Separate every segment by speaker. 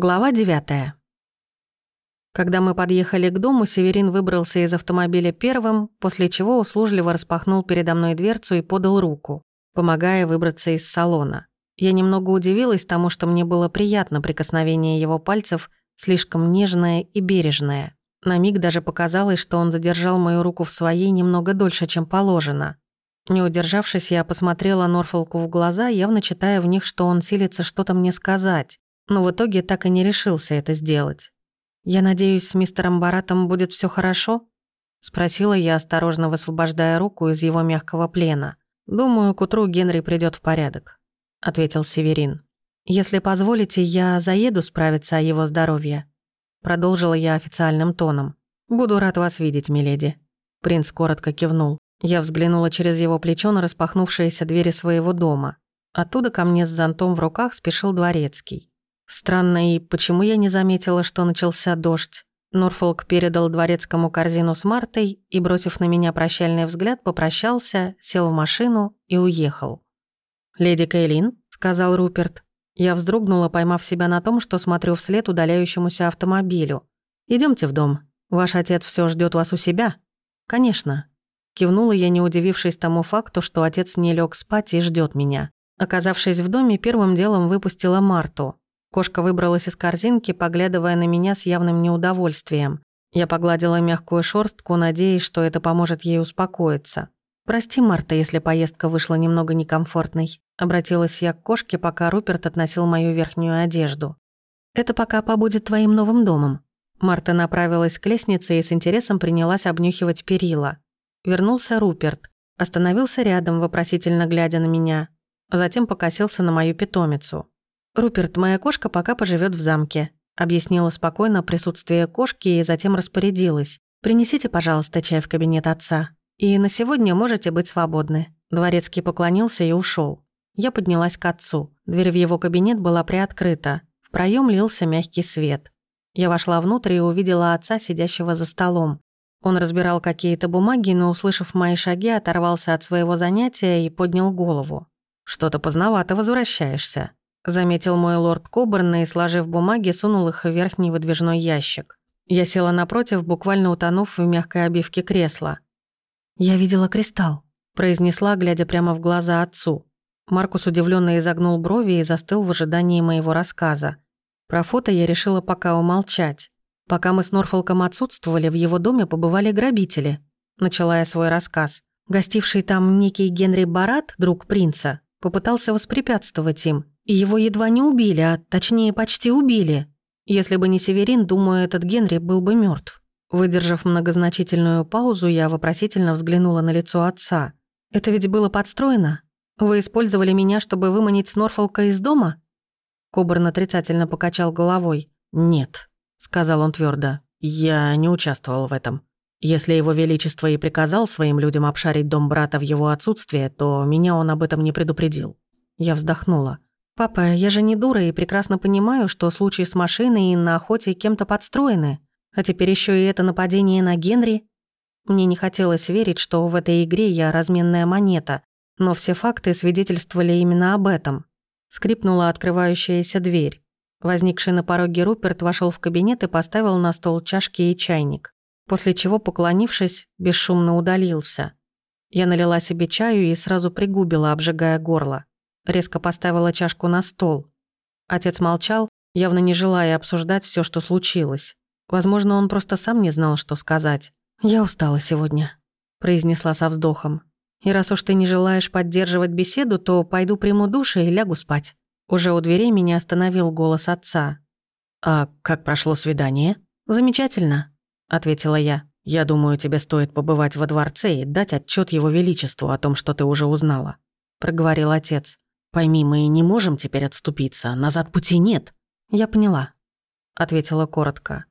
Speaker 1: Глава 9. Когда мы подъехали к дому, Северин выбрался из автомобиля первым, после чего услужливо распахнул передо мной дверцу и подал руку, помогая выбраться из салона. Я немного удивилась тому, что мне было приятно прикосновение его пальцев, слишком нежное и бережное. На миг даже показалось, что он задержал мою руку в своей немного дольше, чем положено. Не удержавшись, я посмотрела Норфолку в глаза, явно читая в них, что он силится что-то мне сказать но в итоге так и не решился это сделать. «Я надеюсь, с мистером Баратом будет все хорошо?» — спросила я, осторожно высвобождая руку из его мягкого плена. «Думаю, к утру Генри придет в порядок», — ответил Северин. «Если позволите, я заеду справиться о его здоровье», — продолжила я официальным тоном. «Буду рад вас видеть, миледи». Принц коротко кивнул. Я взглянула через его плечо на распахнувшиеся двери своего дома. Оттуда ко мне с зонтом в руках спешил дворецкий. Странно, и почему я не заметила, что начался дождь? Норфолк передал дворецкому корзину с Мартой и, бросив на меня прощальный взгляд, попрощался, сел в машину и уехал. «Леди Кейлин», — сказал Руперт. Я вздрогнула, поймав себя на том, что смотрю вслед удаляющемуся автомобилю. Идемте в дом. Ваш отец все ждет вас у себя?» «Конечно». Кивнула я, не удивившись тому факту, что отец не лег спать и ждет меня. Оказавшись в доме, первым делом выпустила Марту. Кошка выбралась из корзинки, поглядывая на меня с явным неудовольствием. Я погладила мягкую шорстку, надеясь, что это поможет ей успокоиться. «Прости, Марта, если поездка вышла немного некомфортной», обратилась я к кошке, пока Руперт относил мою верхнюю одежду. «Это пока побудет твоим новым домом». Марта направилась к лестнице и с интересом принялась обнюхивать перила. Вернулся Руперт. Остановился рядом, вопросительно глядя на меня. Затем покосился на мою питомицу. «Руперт, моя кошка пока поживет в замке», объяснила спокойно присутствие кошки и затем распорядилась. «Принесите, пожалуйста, чай в кабинет отца. И на сегодня можете быть свободны». Дворецкий поклонился и ушел. Я поднялась к отцу. Дверь в его кабинет была приоткрыта. В проем лился мягкий свет. Я вошла внутрь и увидела отца, сидящего за столом. Он разбирал какие-то бумаги, но, услышав мои шаги, оторвался от своего занятия и поднял голову. «Что-то поздновато возвращаешься», заметил мой лорд Кобурн и, сложив бумаги, сунул их в верхний выдвижной ящик. Я села напротив, буквально утонув в мягкой обивке кресла. «Я видела кристалл», — произнесла, глядя прямо в глаза отцу. Маркус удивленно изогнул брови и застыл в ожидании моего рассказа. Про фото я решила пока умолчать. Пока мы с Норфолком отсутствовали, в его доме побывали грабители. Начала я свой рассказ. Гостивший там некий Генри Барат, друг принца, попытался воспрепятствовать им, его едва не убили, а точнее почти убили. Если бы не Северин, думаю, этот Генри был бы мертв. Выдержав многозначительную паузу, я вопросительно взглянула на лицо отца. «Это ведь было подстроено? Вы использовали меня, чтобы выманить Норфолка из дома?» Кобран отрицательно покачал головой. «Нет», — сказал он твердо. «Я не участвовал в этом. Если его величество и приказал своим людям обшарить дом брата в его отсутствие, то меня он об этом не предупредил». Я вздохнула. «Папа, я же не дура и прекрасно понимаю, что случаи с машиной и на охоте кем-то подстроены. А теперь еще и это нападение на Генри. Мне не хотелось верить, что в этой игре я разменная монета, но все факты свидетельствовали именно об этом. Скрипнула открывающаяся дверь. Возникший на пороге Руперт вошел в кабинет и поставил на стол чашки и чайник, после чего, поклонившись, бесшумно удалился. Я налила себе чаю и сразу пригубила, обжигая горло. Резко поставила чашку на стол. Отец молчал, явно не желая обсуждать все, что случилось. Возможно, он просто сам не знал, что сказать. «Я устала сегодня», — произнесла со вздохом. «И раз уж ты не желаешь поддерживать беседу, то пойду приму душ и лягу спать». Уже у дверей меня остановил голос отца. «А как прошло свидание?» «Замечательно», — ответила я. «Я думаю, тебе стоит побывать во дворце и дать отчет его величеству о том, что ты уже узнала», — проговорил отец. Пойми, мы не можем теперь отступиться, назад пути нет». «Я поняла», — ответила коротко.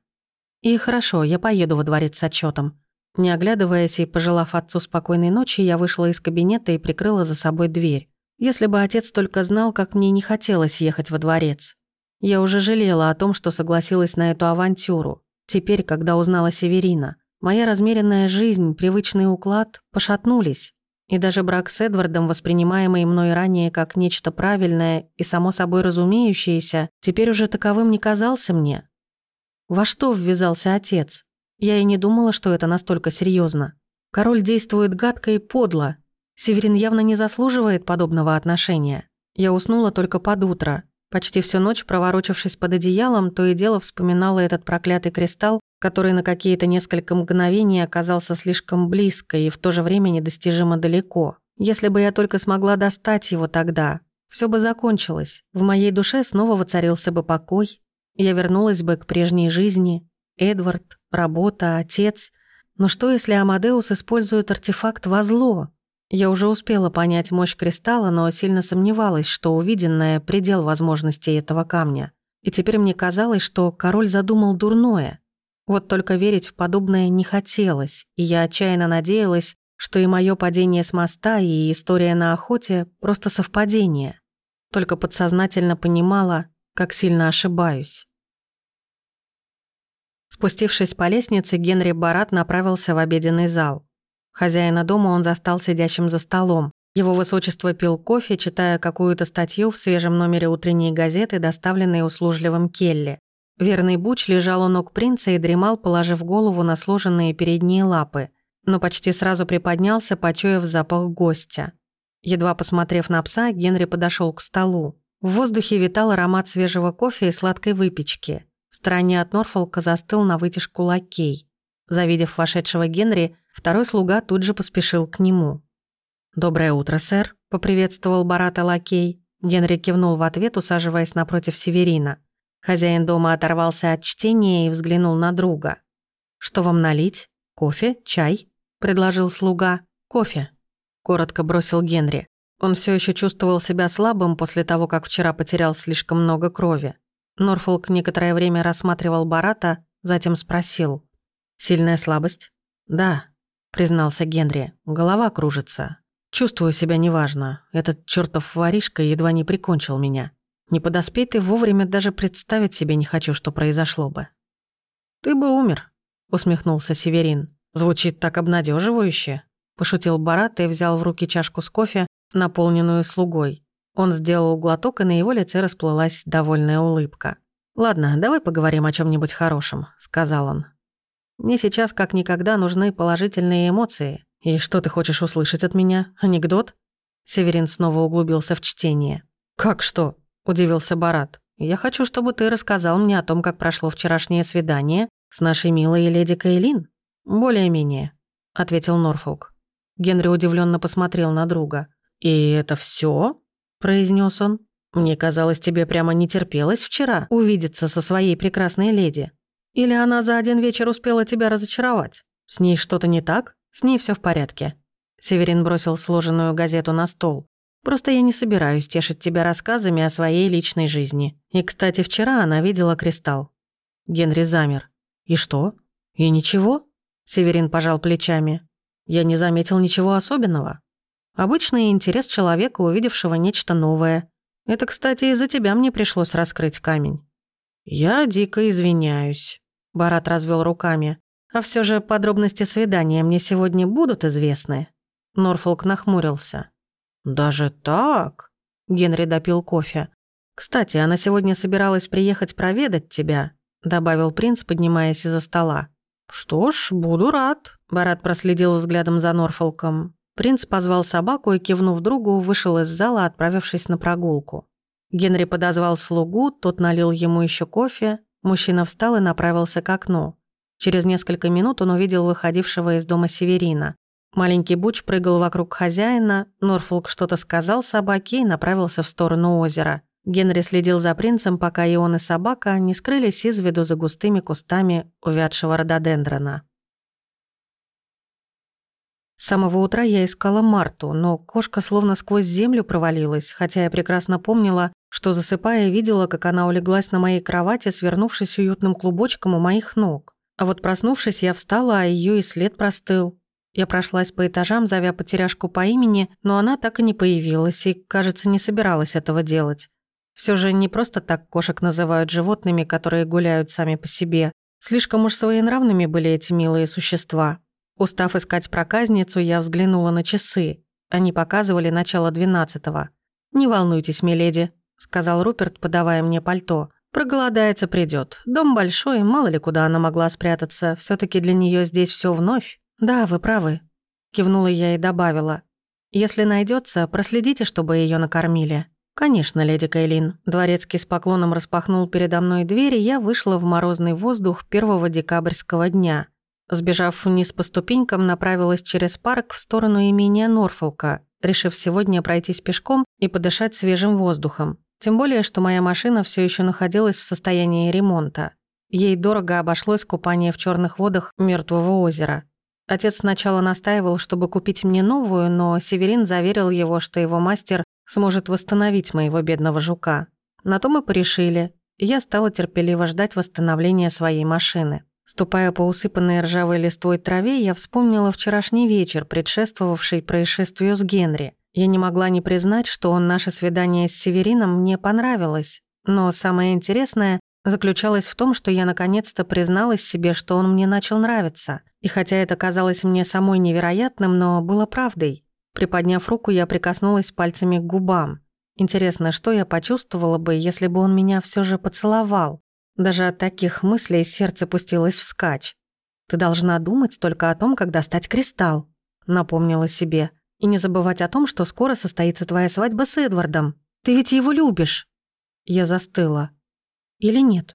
Speaker 1: «И хорошо, я поеду во дворец с отчетом. Не оглядываясь и пожелав отцу спокойной ночи, я вышла из кабинета и прикрыла за собой дверь. Если бы отец только знал, как мне не хотелось ехать во дворец. Я уже жалела о том, что согласилась на эту авантюру. Теперь, когда узнала Северина, моя размеренная жизнь, привычный уклад пошатнулись. И даже брак с Эдвардом, воспринимаемый мной ранее как нечто правильное и само собой разумеющееся, теперь уже таковым не казался мне. Во что ввязался отец? Я и не думала, что это настолько серьезно. Король действует гадко и подло. Северин явно не заслуживает подобного отношения. Я уснула только под утро. Почти всю ночь, проворочившись под одеялом, то и дело вспоминала этот проклятый кристалл, который на какие-то несколько мгновений оказался слишком близко и в то же время недостижимо далеко. Если бы я только смогла достать его тогда, все бы закончилось. В моей душе снова воцарился бы покой. Я вернулась бы к прежней жизни. Эдвард, работа, отец. Но что, если Амадеус использует артефакт во зло? Я уже успела понять мощь кристалла, но сильно сомневалась, что увиденное – предел возможностей этого камня. И теперь мне казалось, что король задумал дурное. Вот только верить в подобное не хотелось, и я отчаянно надеялась, что и мое падение с моста, и история на охоте – просто совпадение. Только подсознательно понимала, как сильно ошибаюсь. Спустившись по лестнице, Генри Барат направился в обеденный зал. Хозяина дома он застал сидящим за столом. Его высочество пил кофе, читая какую-то статью в свежем номере утренней газеты, доставленной услужливым Келли. Верный Буч лежал у ног принца и дремал, положив голову на сложенные передние лапы, но почти сразу приподнялся, почуяв запах гостя. Едва посмотрев на пса, Генри подошел к столу. В воздухе витал аромат свежего кофе и сладкой выпечки. В стороне от Норфолка застыл на вытяжку лакей. Завидев вошедшего Генри, второй слуга тут же поспешил к нему. «Доброе утро, сэр», — поприветствовал Барата лакей. Генри кивнул в ответ, усаживаясь напротив Северина. Хозяин дома оторвался от чтения и взглянул на друга. «Что вам налить? Кофе? Чай?» – предложил слуга. «Кофе», – коротко бросил Генри. Он все еще чувствовал себя слабым после того, как вчера потерял слишком много крови. Норфолк некоторое время рассматривал Барата, затем спросил. «Сильная слабость?» «Да», — признался Генри. «Голова кружится. Чувствую себя неважно. Этот чертов воришка едва не прикончил меня». Не подоспей ты вовремя, даже представить себе не хочу, что произошло бы. Ты бы умер, усмехнулся Северин. Звучит так обнадеживающе. Пошутил Барат и взял в руки чашку с кофе, наполненную слугой. Он сделал глоток, и на его лице расплылась довольная улыбка. «Ладно, давай поговорим о чем нибудь хорошем», — сказал он. «Мне сейчас как никогда нужны положительные эмоции. И что ты хочешь услышать от меня? Анекдот?» Северин снова углубился в чтение. «Как что? удивился Барат. «Я хочу, чтобы ты рассказал мне о том, как прошло вчерашнее свидание с нашей милой леди Кейлин». «Более-менее», — ответил Норфолк. Генри удивленно посмотрел на друга. «И это все? произнес он. «Мне казалось, тебе прямо не терпелось вчера увидеться со своей прекрасной леди. Или она за один вечер успела тебя разочаровать? С ней что-то не так? С ней все в порядке». Северин бросил сложенную газету на стол. Просто я не собираюсь тешить тебя рассказами о своей личной жизни. И, кстати, вчера она видела кристалл». Генри замер. «И что? И ничего?» Северин пожал плечами. «Я не заметил ничего особенного. Обычный интерес человека, увидевшего нечто новое. Это, кстати, из-за тебя мне пришлось раскрыть камень». «Я дико извиняюсь», — Барат развел руками. «А все же подробности свидания мне сегодня будут известны?» Норфолк нахмурился. «Даже так?» Генри допил кофе. «Кстати, она сегодня собиралась приехать проведать тебя», добавил принц, поднимаясь из-за стола. «Что ж, буду рад», Барат проследил взглядом за Норфолком. Принц позвал собаку и, кивнув другу, вышел из зала, отправившись на прогулку. Генри подозвал слугу, тот налил ему еще кофе. Мужчина встал и направился к окну. Через несколько минут он увидел выходившего из дома Северина. Маленький Буч прыгал вокруг хозяина, Норфолк что-то сказал собаке и направился в сторону озера. Генри следил за принцем, пока и он, и собака не скрылись из виду за густыми кустами увядшего рододендрона. С самого утра я искала Марту, но кошка словно сквозь землю провалилась, хотя я прекрасно помнила, что засыпая видела, как она улеглась на моей кровати, свернувшись уютным клубочком у моих ног. А вот проснувшись, я встала, а ее и след простыл. Я прошлась по этажам, зовя потеряшку по имени, но она так и не появилась и, кажется, не собиралась этого делать. Все же не просто так кошек называют животными, которые гуляют сами по себе. Слишком уж своенравными были эти милые существа. Устав искать проказницу, я взглянула на часы. Они показывали начало двенадцатого. «Не волнуйтесь, миледи», — сказал Руперт, подавая мне пальто. «Проголодается, придет. Дом большой, мало ли куда она могла спрятаться. все таки для нее здесь все вновь». «Да, вы правы», — кивнула я и добавила. «Если найдется, проследите, чтобы ее накормили». «Конечно, леди Кайлин». Дворецкий с поклоном распахнул передо мной дверь, и я вышла в морозный воздух первого декабрьского дня. Сбежав вниз по ступенькам, направилась через парк в сторону имения Норфолка, решив сегодня пройтись пешком и подышать свежим воздухом. Тем более, что моя машина все еще находилась в состоянии ремонта. Ей дорого обошлось купание в черных водах Мертвого озера. Отец сначала настаивал, чтобы купить мне новую, но Северин заверил его, что его мастер сможет восстановить моего бедного жука. На то мы порешили, и я стала терпеливо ждать восстановления своей машины. Ступая по усыпанной ржавой листвой траве, я вспомнила вчерашний вечер, предшествовавший происшествию с Генри. Я не могла не признать, что он наше свидание с Северином мне понравилось. Но самое интересное заключалось в том, что я наконец-то призналась себе, что он мне начал нравиться. И хотя это казалось мне самой невероятным, но было правдой. Приподняв руку, я прикоснулась пальцами к губам. Интересно, что я почувствовала бы, если бы он меня все же поцеловал? Даже от таких мыслей сердце пустилось вскачь. «Ты должна думать только о том, как достать кристалл», — напомнила себе. «И не забывать о том, что скоро состоится твоя свадьба с Эдвардом. Ты ведь его любишь». Я застыла. Или нет?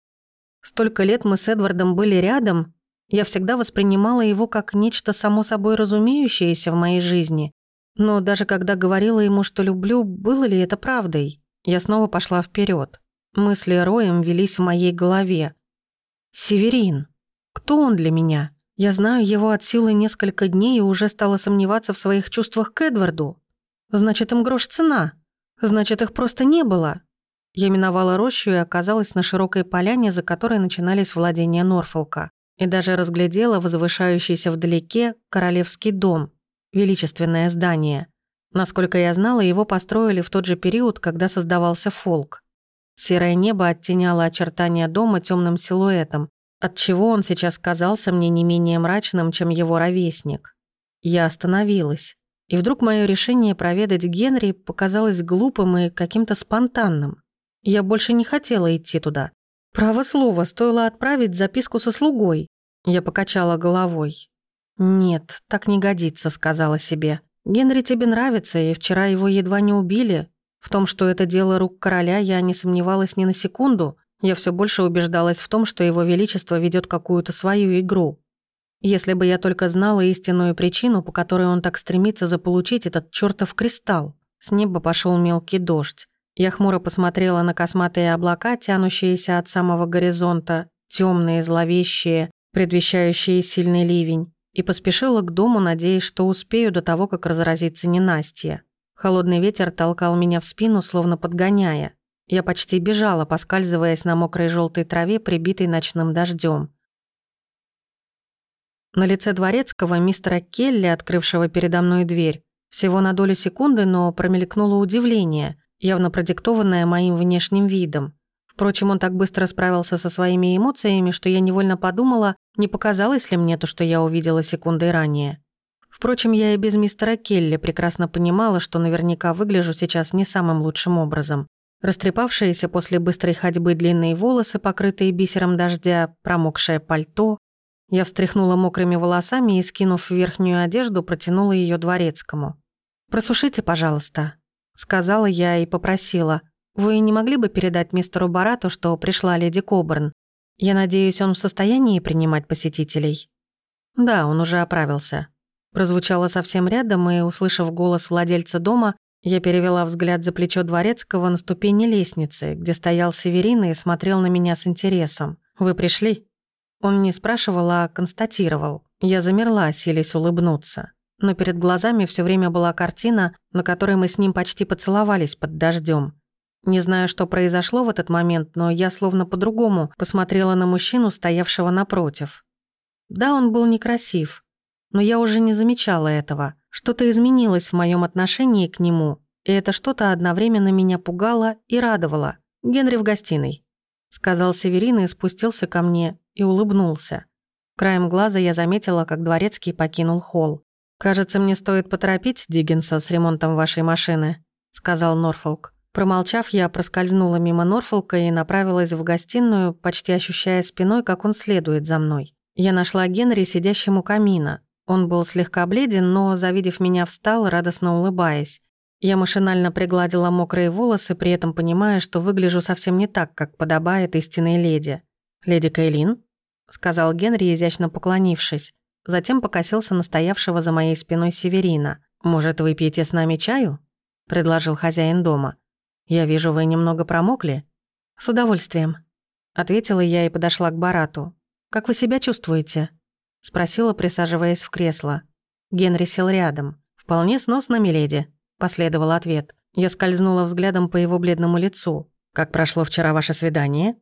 Speaker 1: Столько лет мы с Эдвардом были рядом, я всегда воспринимала его как нечто само собой разумеющееся в моей жизни. Но даже когда говорила ему, что люблю, было ли это правдой? Я снова пошла вперед. Мысли роем велись в моей голове. «Северин. Кто он для меня? Я знаю его от силы несколько дней и уже стала сомневаться в своих чувствах к Эдварду. Значит, им грош цена. Значит, их просто не было». Я миновала рощу и оказалась на широкой поляне, за которой начинались владения Норфолка. И даже разглядела возвышающийся вдалеке королевский дом, величественное здание. Насколько я знала, его построили в тот же период, когда создавался фолк. Серое небо оттеняло очертания дома темным силуэтом, отчего он сейчас казался мне не менее мрачным, чем его ровесник. Я остановилась. И вдруг мое решение проведать Генри показалось глупым и каким-то спонтанным. Я больше не хотела идти туда. Право слово, стоило отправить записку со слугой. Я покачала головой. «Нет, так не годится», — сказала себе. «Генри тебе нравится, и вчера его едва не убили, в том, что это дело рук короля, я не сомневалась ни на секунду. Я все больше убеждалась в том, что его величество ведет какую-то свою игру. Если бы я только знала истинную причину, по которой он так стремится заполучить этот чертов кристалл. С неба пошел мелкий дождь. Я хмуро посмотрела на косматые облака, тянущиеся от самого горизонта, темные, зловещие, предвещающие сильный ливень, и поспешила к дому, надеясь, что успею до того, как разразится ненастье. Холодный ветер толкал меня в спину, словно подгоняя. Я почти бежала, поскальзываясь на мокрой желтой траве, прибитой ночным дождем. На лице дворецкого мистера Келли, открывшего передо мной дверь, всего на долю секунды, но промелькнуло удивление, явно продиктованное моим внешним видом. Впрочем, он так быстро справился со своими эмоциями, что я невольно подумала, не показалось ли мне то, что я увидела секундой ранее. Впрочем, я и без мистера Келли прекрасно понимала, что наверняка выгляжу сейчас не самым лучшим образом. Растрепавшиеся после быстрой ходьбы длинные волосы, покрытые бисером дождя, промокшее пальто. Я встряхнула мокрыми волосами и, скинув верхнюю одежду, протянула ее дворецкому. «Просушите, пожалуйста», — сказала я и попросила. «Вы не могли бы передать мистеру Барату, что пришла леди Кобурн? Я надеюсь, он в состоянии принимать посетителей?» «Да, он уже оправился», Прозвучало совсем рядом, и, услышав голос владельца дома, я перевела взгляд за плечо дворецкого на ступени лестницы, где стоял Северин и смотрел на меня с интересом. «Вы пришли?» Он не спрашивал, а констатировал. Я замерла, силясь улыбнуться. Но перед глазами все время была картина, на которой мы с ним почти поцеловались под дождем. Не знаю, что произошло в этот момент, но я словно по-другому посмотрела на мужчину, стоявшего напротив. Да, он был некрасив, но я уже не замечала этого. Что-то изменилось в моем отношении к нему, и это что-то одновременно меня пугало и радовало. «Генри в гостиной», — сказал Северин и спустился ко мне и улыбнулся. Краем глаза я заметила, как дворецкий покинул холл. «Кажется, мне стоит поторопить Диггинса с ремонтом вашей машины», — сказал Норфолк. Промолчав, я проскользнула мимо Норфолка и направилась в гостиную, почти ощущая спиной, как он следует за мной. Я нашла Генри сидящим у камина. Он был слегка бледен, но, завидев меня, встал, радостно улыбаясь. Я машинально пригладила мокрые волосы, при этом понимая, что выгляжу совсем не так, как подобает истинной леди. «Леди Кейлин?» — сказал Генри, изящно поклонившись. Затем покосился на стоявшего за моей спиной Северина. «Может, выпьете с нами чаю?» — предложил хозяин дома. «Я вижу, вы немного промокли?» «С удовольствием», — ответила я и подошла к Барату. «Как вы себя чувствуете?» — спросила, присаживаясь в кресло. Генри сел рядом. «Вполне сносно, миледи», — последовал ответ. Я скользнула взглядом по его бледному лицу. «Как прошло вчера ваше свидание?»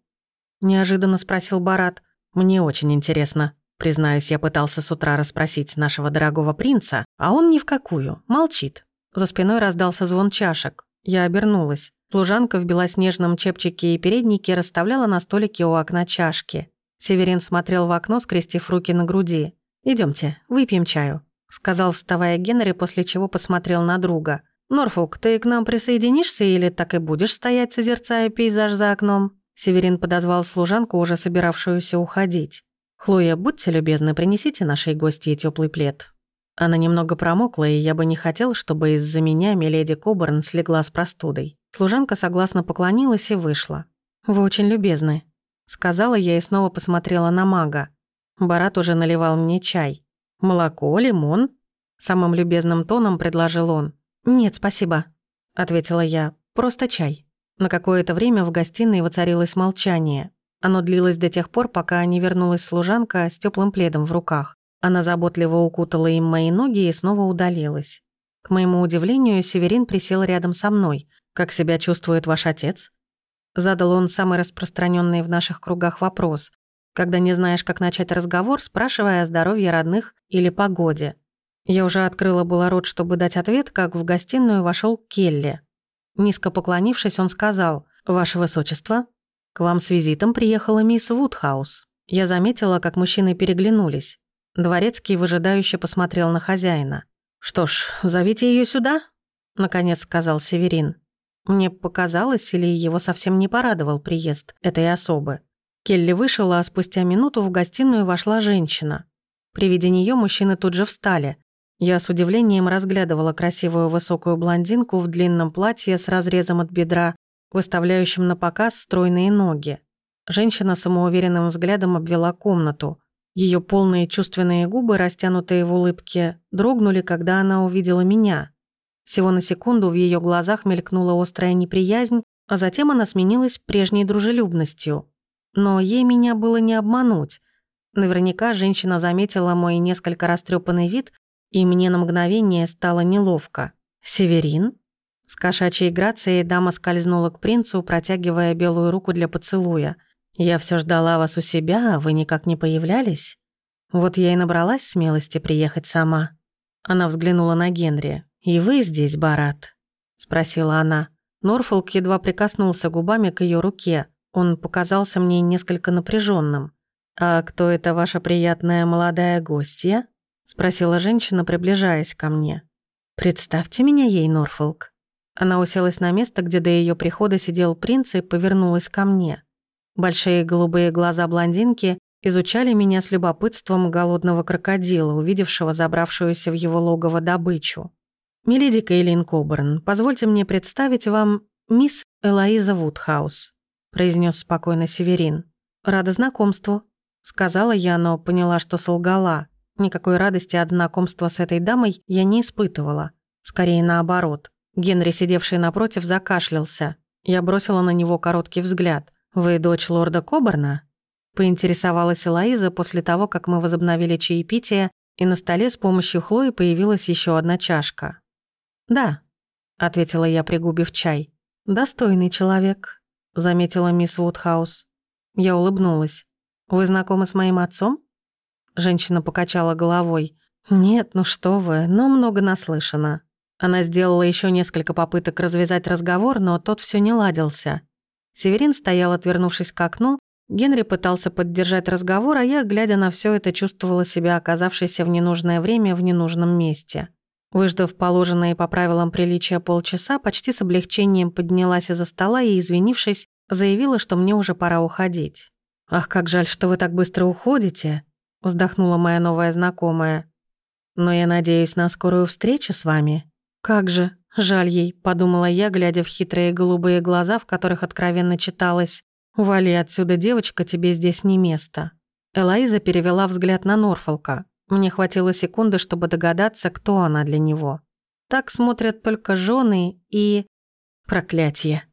Speaker 1: Неожиданно спросил Барат. «Мне очень интересно». Признаюсь, я пытался с утра расспросить нашего дорогого принца, а он ни в какую, молчит. За спиной раздался звон чашек. Я обернулась. Служанка в белоснежном чепчике и переднике расставляла на столике у окна чашки. Северин смотрел в окно, скрестив руки на груди. Идемте, выпьем чаю», — сказал, вставая Генри, после чего посмотрел на друга. «Норфолк, ты к нам присоединишься или так и будешь стоять, созерцая пейзаж за окном?» Северин подозвал служанку, уже собиравшуюся уходить. «Хлоя, будьте любезны, принесите нашей гости теплый плед». Она немного промокла, и я бы не хотел, чтобы из-за меня миледи Кобурн слегла с простудой. Служанка согласно поклонилась и вышла. «Вы очень любезны», Сказала я и снова посмотрела на мага. Барат уже наливал мне чай. «Молоко, лимон?» Самым любезным тоном предложил он. «Нет, спасибо», — ответила я. «Просто чай». На какое-то время в гостиной воцарилось молчание. Оно длилось до тех пор, пока не вернулась служанка с теплым пледом в руках. Она заботливо укутала им мои ноги и снова удалилась. К моему удивлению, Северин присел рядом со мной. «Как себя чувствует ваш отец?» Задал он самый распространенный в наших кругах вопрос. Когда не знаешь, как начать разговор, спрашивая о здоровье родных или погоде. Я уже открыла было рот, чтобы дать ответ, как в гостиную вошел Келли. Низко поклонившись, он сказал «Ваше Высочество, к вам с визитом приехала мисс Вудхаус». Я заметила, как мужчины переглянулись. Дворецкий выжидающе посмотрел на хозяина. «Что ж, зовите ее сюда», — наконец сказал Северин. Мне показалось, или его совсем не порадовал приезд этой особы. Келли вышел, а спустя минуту в гостиную вошла женщина. При виде нее мужчины тут же встали. Я с удивлением разглядывала красивую высокую блондинку в длинном платье с разрезом от бедра, выставляющим на показ стройные ноги. Женщина самоуверенным взглядом обвела комнату. Ее полные чувственные губы, растянутые в улыбке, дрогнули, когда она увидела меня. Всего на секунду в ее глазах мелькнула острая неприязнь, а затем она сменилась прежней дружелюбностью. Но ей меня было не обмануть. Наверняка женщина заметила мой несколько растрепанный вид, и мне на мгновение стало неловко. «Северин?» С кошачьей грацией дама скользнула к принцу, протягивая белую руку для поцелуя. «Я все ждала вас у себя, а вы никак не появлялись? Вот я и набралась смелости приехать сама». Она взглянула на Генри. «И вы здесь, Барат?» — спросила она. Норфолк едва прикоснулся губами к ее руке. Он показался мне несколько напряженным. «А кто это ваша приятная молодая гостья?» — спросила женщина, приближаясь ко мне. «Представьте меня ей, Норфолк». Она уселась на место, где до ее прихода сидел принц, и повернулась ко мне. Большие голубые глаза блондинки изучали меня с любопытством голодного крокодила, увидевшего забравшуюся в его логово добычу. «Миледи Кейлин Кобурн, позвольте мне представить вам мисс Элоиза Вудхаус», произнес спокойно Северин. «Рада знакомству», сказала я, но поняла, что солгала. Никакой радости от знакомства с этой дамой я не испытывала. Скорее наоборот. Генри, сидевший напротив, закашлялся. Я бросила на него короткий взгляд. «Вы дочь лорда Кобурна?» Поинтересовалась Элоиза после того, как мы возобновили чаепитие, и на столе с помощью Хлои появилась еще одна чашка. «Да», — ответила я, пригубив чай. «Достойный человек», — заметила мисс Вудхаус. Я улыбнулась. «Вы знакомы с моим отцом?» Женщина покачала головой. «Нет, ну что вы, но много наслышано». Она сделала еще несколько попыток развязать разговор, но тот все не ладился. Северин стоял, отвернувшись к окну, Генри пытался поддержать разговор, а я, глядя на все это, чувствовала себя оказавшейся в ненужное время в ненужном месте. Выждав положенные по правилам приличия полчаса, почти с облегчением поднялась из-за стола и, извинившись, заявила, что мне уже пора уходить. «Ах, как жаль, что вы так быстро уходите», — вздохнула моя новая знакомая. «Но я надеюсь на скорую встречу с вами». «Как же, жаль ей», — подумала я, глядя в хитрые голубые глаза, в которых откровенно читалось «Вали отсюда, девочка, тебе здесь не место». Элоиза перевела взгляд на Норфолка. Мне хватило секунды, чтобы догадаться, кто она для него. Так смотрят только жены и... Проклятье.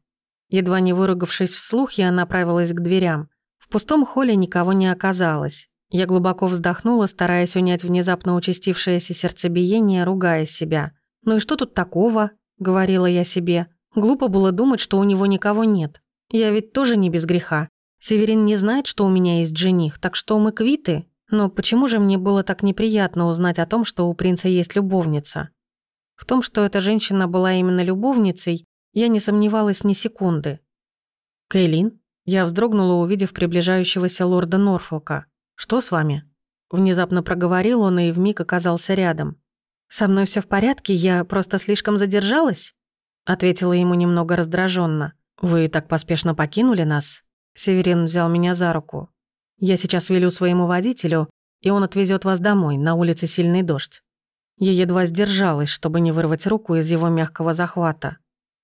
Speaker 1: Едва не выругавшись вслух, я направилась к дверям. В пустом холле никого не оказалось. Я глубоко вздохнула, стараясь унять внезапно участившееся сердцебиение, ругая себя. «Ну и что тут такого?» — говорила я себе. Глупо было думать, что у него никого нет. Я ведь тоже не без греха. Северин не знает, что у меня есть жених, так что мы квиты. Но почему же мне было так неприятно узнать о том, что у принца есть любовница? В том, что эта женщина была именно любовницей, я не сомневалась ни секунды. «Кейлин?» Я вздрогнула, увидев приближающегося лорда Норфолка. «Что с вами?» Внезапно проговорил он и вмиг оказался рядом. «Со мной все в порядке, я просто слишком задержалась?» Ответила ему немного раздраженно. «Вы так поспешно покинули нас?» Северин взял меня за руку. «Я сейчас велю своему водителю, и он отвезет вас домой, на улице сильный дождь». Я едва сдержалась, чтобы не вырвать руку из его мягкого захвата.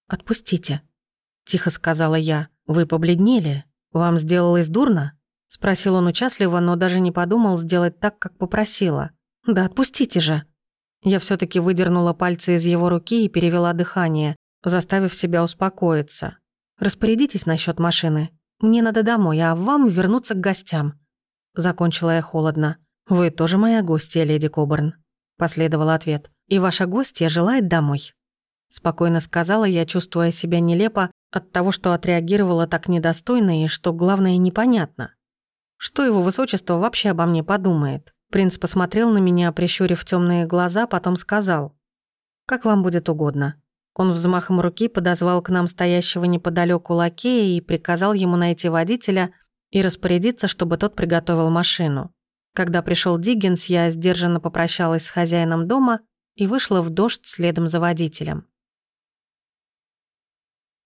Speaker 1: «Отпустите», — тихо сказала я. «Вы побледнели? Вам сделалось дурно?» Спросил он участливо, но даже не подумал сделать так, как попросила. «Да отпустите же!» Я все таки выдернула пальцы из его руки и перевела дыхание, заставив себя успокоиться. Распорядитесь насчет машины. Мне надо домой, а вам вернуться к гостям». Закончила я холодно. «Вы тоже моя гостья, леди Кобурн», — последовал ответ. «И ваша гостья желает домой». Спокойно сказала я, чувствуя себя нелепо от того, что отреагировала так недостойно и, что главное, непонятно. Что его высочество вообще обо мне подумает? Принц посмотрел на меня, прищурив темные глаза, потом сказал. «Как вам будет угодно». Он взмахом руки подозвал к нам стоящего неподалеку лакея и приказал ему найти водителя и распорядиться, чтобы тот приготовил машину. Когда пришел Диггинс, я сдержанно попрощалась с хозяином дома и вышла в дождь следом за водителем.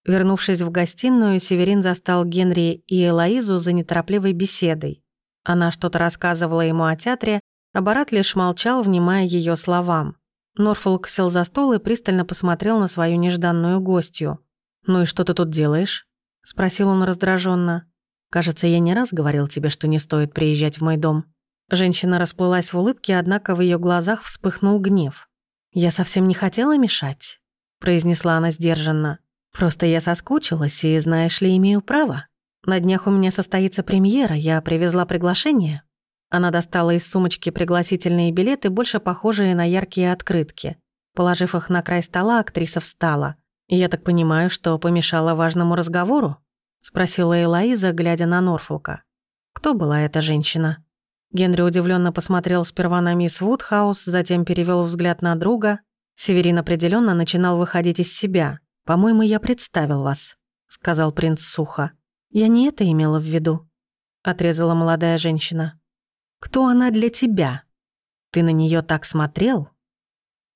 Speaker 1: Вернувшись в гостиную, Северин застал Генри и Элоизу за неторопливой беседой. Она что-то рассказывала ему о театре, а Барат лишь молчал, внимая ее словам. Норфолк сел за стол и пристально посмотрел на свою нежданную гостью. «Ну и что ты тут делаешь?» — спросил он раздраженно. «Кажется, я не раз говорил тебе, что не стоит приезжать в мой дом». Женщина расплылась в улыбке, однако в ее глазах вспыхнул гнев. «Я совсем не хотела мешать», — произнесла она сдержанно. «Просто я соскучилась и, знаешь ли, имею право. На днях у меня состоится премьера, я привезла приглашение». Она достала из сумочки пригласительные билеты, больше похожие на яркие открытки. Положив их на край стола, актриса встала. «Я так понимаю, что помешала важному разговору?» — спросила Элоиза, глядя на Норфолка. «Кто была эта женщина?» Генри удивленно посмотрел сперва на мисс Вудхаус, затем перевел взгляд на друга. Северин определенно начинал выходить из себя. «По-моему, я представил вас», — сказал принц сухо. «Я не это имела в виду», — отрезала молодая женщина. Кто она для тебя? Ты на нее так смотрел?»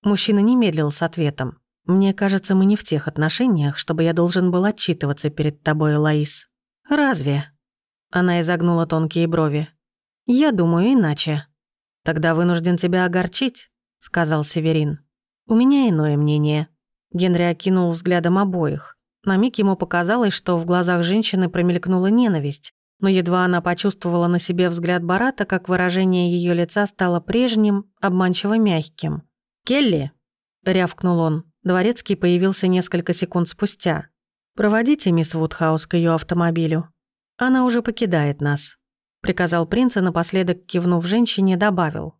Speaker 1: Мужчина не медлил с ответом. «Мне кажется, мы не в тех отношениях, чтобы я должен был отчитываться перед тобой, Лаис». «Разве?» Она изогнула тонкие брови. «Я думаю иначе». «Тогда вынужден тебя огорчить», — сказал Северин. «У меня иное мнение». Генри окинул взглядом обоих. На миг ему показалось, что в глазах женщины промелькнула ненависть, но едва она почувствовала на себе взгляд Барата, как выражение ее лица стало прежним, обманчиво мягким. «Келли!» — рявкнул он. Дворецкий появился несколько секунд спустя. «Проводите мисс Вудхаус к ее автомобилю. Она уже покидает нас», — приказал принц и напоследок, кивнув женщине, добавил.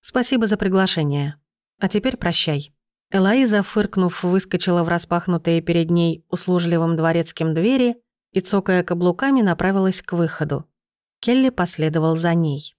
Speaker 1: «Спасибо за приглашение. А теперь прощай». Элоиза, фыркнув, выскочила в распахнутые перед ней услужливым дворецким двери и, цокая каблуками, направилась к выходу. Келли последовал за ней.